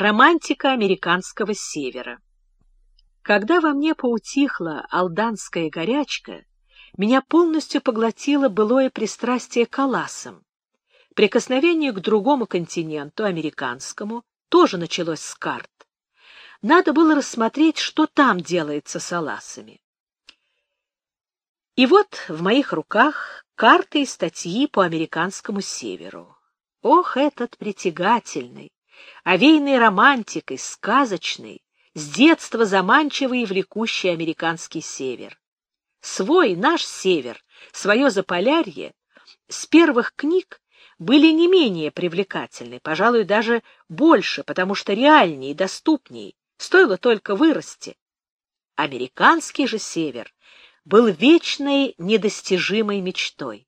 Романтика американского севера. Когда во мне поутихла алданская горячка, меня полностью поглотило былое пристрастие к аласам. Прикосновение к другому континенту, американскому, тоже началось с карт. Надо было рассмотреть, что там делается с аласами. И вот в моих руках карты и статьи по американскому северу. Ох, этот притягательный, овеянный романтикой, сказочный, с детства заманчивый и влекущий американский север. Свой, наш север, свое заполярье, с первых книг были не менее привлекательны, пожалуй, даже больше, потому что реальнее и доступнее, стоило только вырасти. Американский же север был вечной недостижимой мечтой.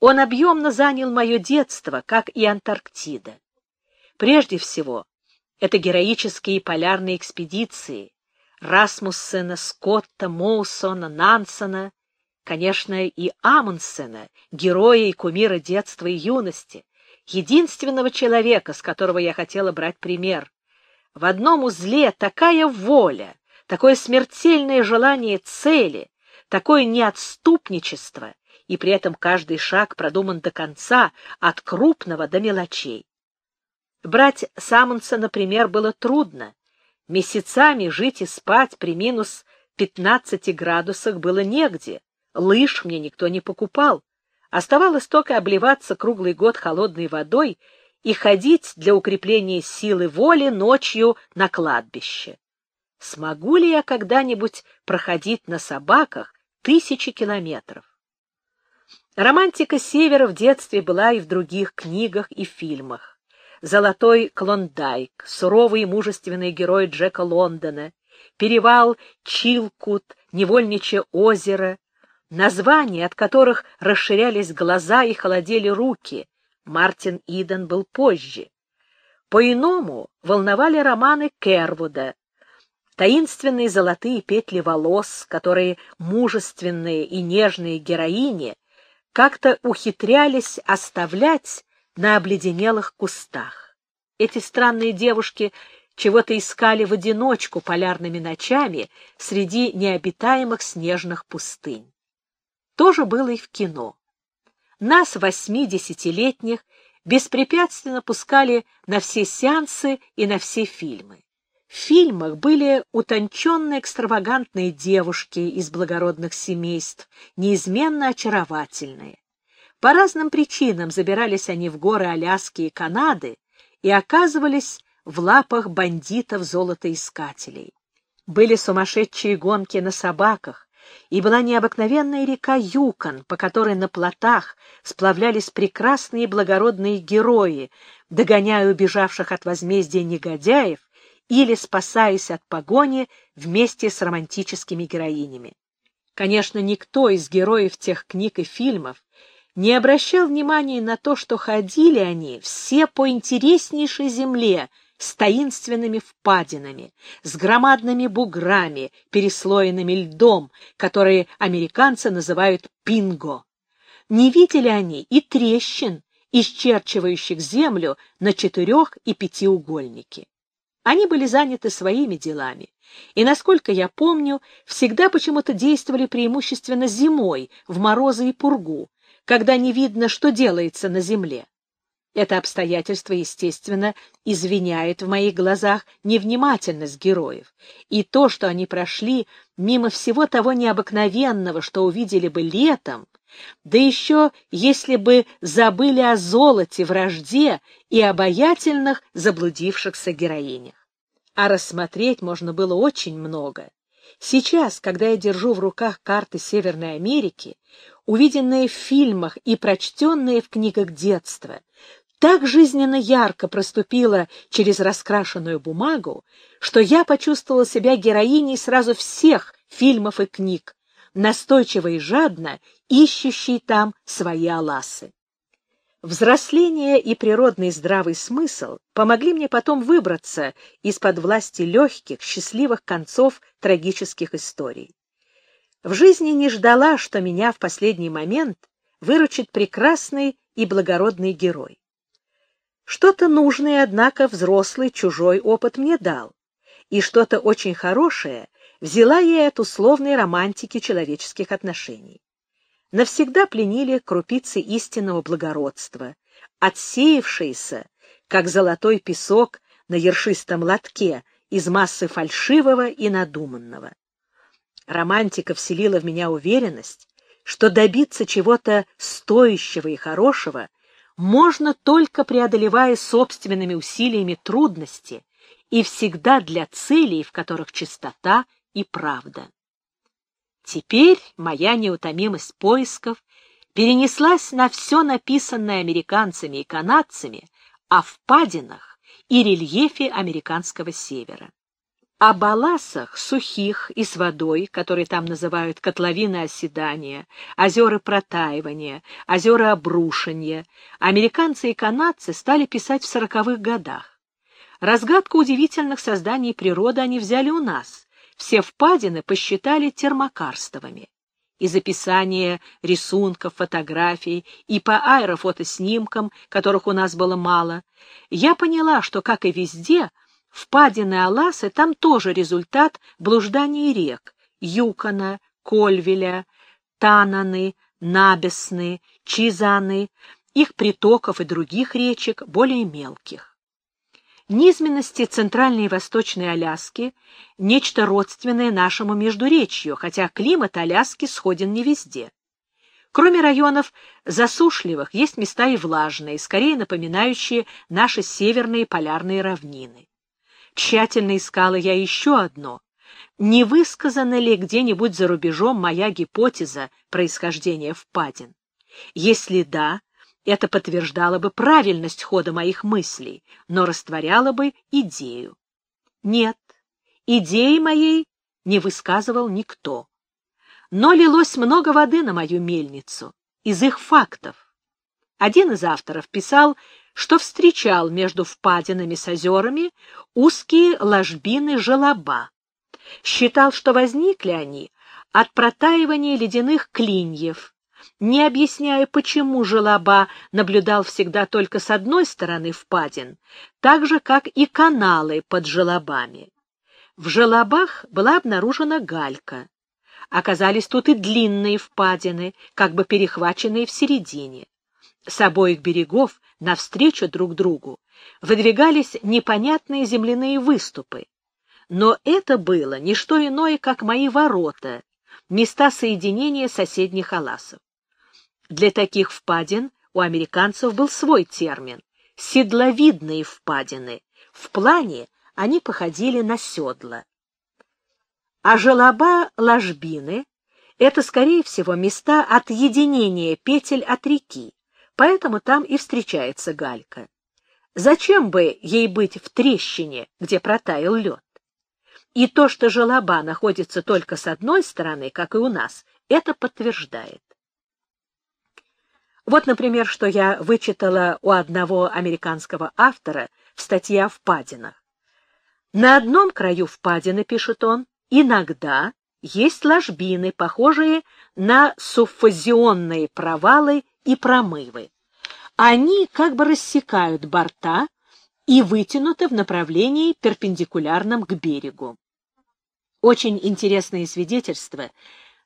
Он объемно занял мое детство, как и Антарктида. Прежде всего, это героические полярные экспедиции Расмуссена, Скотта, Моусона, Нансена, конечно, и Амундсена, героя и кумира детства и юности, единственного человека, с которого я хотела брать пример. В одном узле такая воля, такое смертельное желание цели, такое неотступничество, и при этом каждый шаг продуман до конца, от крупного до мелочей. Брать Самунса, например, было трудно. Месяцами жить и спать при минус 15 градусах было негде. Лыж мне никто не покупал. Оставалось только обливаться круглый год холодной водой и ходить для укрепления силы воли ночью на кладбище. Смогу ли я когда-нибудь проходить на собаках тысячи километров? Романтика Севера в детстве была и в других книгах и фильмах. Золотой Клондайк, суровый и мужественный герой Джека Лондона, перевал Чилкут, невольничье озеро, названия, от которых расширялись глаза и холодели руки. Мартин Иден был позже. По-иному волновали романы Кервуда, таинственные золотые петли волос, которые мужественные и нежные героини как-то ухитрялись оставлять на обледенелых кустах. Эти странные девушки чего-то искали в одиночку полярными ночами среди необитаемых снежных пустынь. То же было и в кино. Нас, восьмидесятилетних, беспрепятственно пускали на все сеансы и на все фильмы. В фильмах были утонченные экстравагантные девушки из благородных семейств, неизменно очаровательные. По разным причинам забирались они в горы Аляски и Канады и оказывались в лапах бандитов-золотоискателей. Были сумасшедшие гонки на собаках, и была необыкновенная река Юкон, по которой на плотах сплавлялись прекрасные благородные герои, догоняя убежавших от возмездия негодяев или спасаясь от погони вместе с романтическими героинями. Конечно, никто из героев тех книг и фильмов не обращал внимания на то, что ходили они все по интереснейшей земле с таинственными впадинами, с громадными буграми, переслоенными льдом, которые американцы называют пинго. Не видели они и трещин, исчерчивающих землю на четырех- и пятиугольнике. Они были заняты своими делами, и, насколько я помню, всегда почему-то действовали преимущественно зимой, в морозы и пургу, когда не видно, что делается на земле. Это обстоятельство, естественно, извиняет в моих глазах невнимательность героев, и то, что они прошли мимо всего того необыкновенного, что увидели бы летом, да еще если бы забыли о золоте, вражде и обаятельных заблудившихся героинях. А рассмотреть можно было очень много. Сейчас, когда я держу в руках карты Северной Америки, увиденное в фильмах и прочтенное в книгах детства, так жизненно ярко проступило через раскрашенную бумагу, что я почувствовала себя героиней сразу всех фильмов и книг, настойчиво и жадно ищущей там свои аласы. Взросление и природный здравый смысл помогли мне потом выбраться из-под власти легких, счастливых концов трагических историй. В жизни не ждала, что меня в последний момент выручит прекрасный и благородный герой. Что-то нужное, однако, взрослый чужой опыт мне дал, и что-то очень хорошее взяла я от условной романтики человеческих отношений. Навсегда пленили крупицы истинного благородства, отсеявшиеся, как золотой песок на ершистом лотке, из массы фальшивого и надуманного. Романтика вселила в меня уверенность, что добиться чего-то стоящего и хорошего можно только преодолевая собственными усилиями трудности и всегда для целей, в которых чистота и правда. Теперь моя неутомимость поисков перенеслась на все написанное американцами и канадцами о впадинах и рельефе американского севера. О баласах, сухих и с водой, которые там называют котловины оседания, озера протаивания, озера обрушения, американцы и канадцы стали писать в сороковых годах. Разгадку удивительных созданий природы они взяли у нас. Все впадины посчитали термокарстовыми. Из описания рисунков, фотографий и по аэрофотоснимкам, которых у нас было мало, я поняла, что, как и везде, Впадины Аласы там тоже результат блужданий рек Юкона, Кольвеля, Тананы, Набесны, Чизаны, их притоков и других речек, более мелких. Низменности Центральной и Восточной Аляски — нечто родственное нашему Междуречью, хотя климат Аляски сходен не везде. Кроме районов засушливых, есть места и влажные, скорее напоминающие наши северные полярные равнины. Тщательно искала я еще одно. Не высказана ли где-нибудь за рубежом моя гипотеза происхождения впадин? Если да, это подтверждало бы правильность хода моих мыслей, но растворяло бы идею. Нет, идеи моей не высказывал никто. Но лилось много воды на мою мельницу из их фактов. Один из авторов писал, что встречал между впадинами с озерами узкие ложбины желоба. Считал, что возникли они от протаивания ледяных клиньев, не объясняя, почему желоба наблюдал всегда только с одной стороны впадин, так же, как и каналы под желобами. В желобах была обнаружена галька. Оказались тут и длинные впадины, как бы перехваченные в середине. С обоих берегов навстречу друг другу выдвигались непонятные земляные выступы. Но это было не что иное, как мои ворота, места соединения соседних аласов. Для таких впадин у американцев был свой термин — седловидные впадины. В плане они походили на седла. А желоба ложбины — это, скорее всего, места отъединения петель от реки, поэтому там и встречается галька. Зачем бы ей быть в трещине, где протаял лед? И то, что желоба находится только с одной стороны, как и у нас, это подтверждает. Вот, например, что я вычитала у одного американского автора в статье о впадинах. На одном краю впадины, пишет он, иногда есть ложбины, похожие на суффазионные провалы и промывы. Они как бы рассекают борта и вытянуты в направлении, перпендикулярном к берегу. Очень интересные свидетельства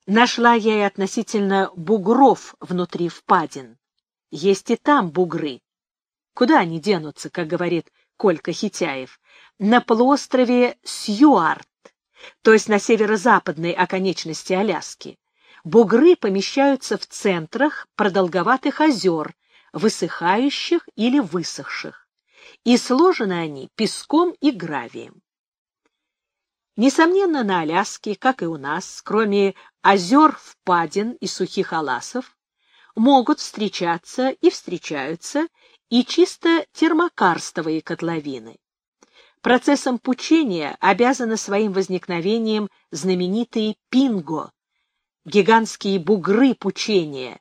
нашла я и относительно бугров внутри впадин. Есть и там бугры. Куда они денутся, как говорит Колька Хитяев? На полуострове Сьюарт, то есть на северо-западной оконечности Аляски бугры помещаются в центрах продолговатых озер, высыхающих или высохших, и сложены они песком и гравием. Несомненно, на Аляске, как и у нас, кроме озер, впадин и сухих аласов, могут встречаться и встречаются и чисто термокарстовые котловины. Процессом пучения обязаны своим возникновением знаменитые пинго, гигантские бугры пучения,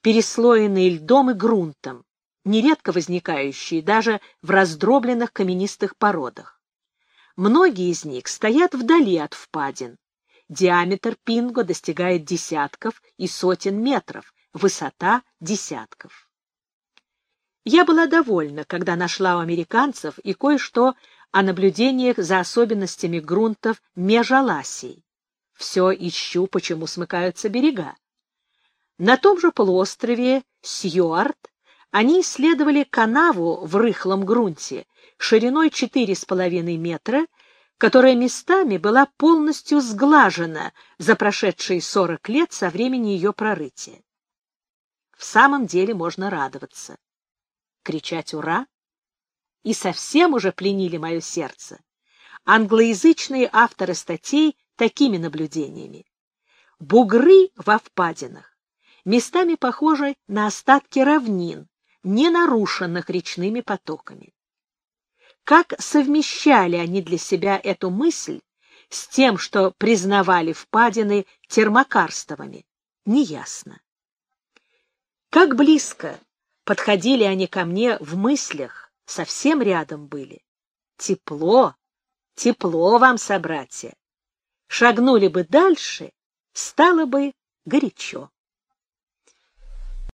переслоенные льдом и грунтом, нередко возникающие даже в раздробленных каменистых породах. Многие из них стоят вдали от впадин. Диаметр пинго достигает десятков и сотен метров, высота — десятков. Я была довольна, когда нашла у американцев и кое-что о наблюдениях за особенностями грунтов межаласий. Все ищу, почему смыкаются берега. На том же полуострове Сьюарт они исследовали канаву в рыхлом грунте шириной 4,5 метра, которая местами была полностью сглажена за прошедшие 40 лет со времени ее прорытия. В самом деле можно радоваться. Кричать «Ура!» и совсем уже пленили мое сердце. Англоязычные авторы статей такими наблюдениями. Бугры во впадинах местами похожи на остатки равнин, не нарушенных речными потоками. Как совмещали они для себя эту мысль с тем, что признавали впадины термокарстовыми, неясно. Как близко подходили они ко мне в мыслях, совсем рядом были. Тепло, тепло вам, собратья. Шагнули бы дальше, стало бы горячо.